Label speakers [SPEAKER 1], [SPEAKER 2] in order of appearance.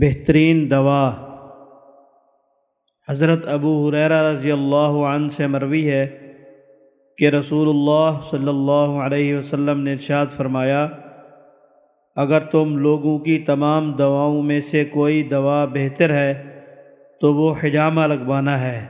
[SPEAKER 1] بہترین دوا۔ حضرت ابو حریرہ رضی اللہ عنہ سے مروی ہے کہ رسول اللہ صلی اللہ علیہ وسلم نے ارشاد فرمایا، اگر تم لوگوں کی تمام دواؤں میں سے کوئی دوا بہتر ہے تو وہ حجامہ لگوانا ہے۔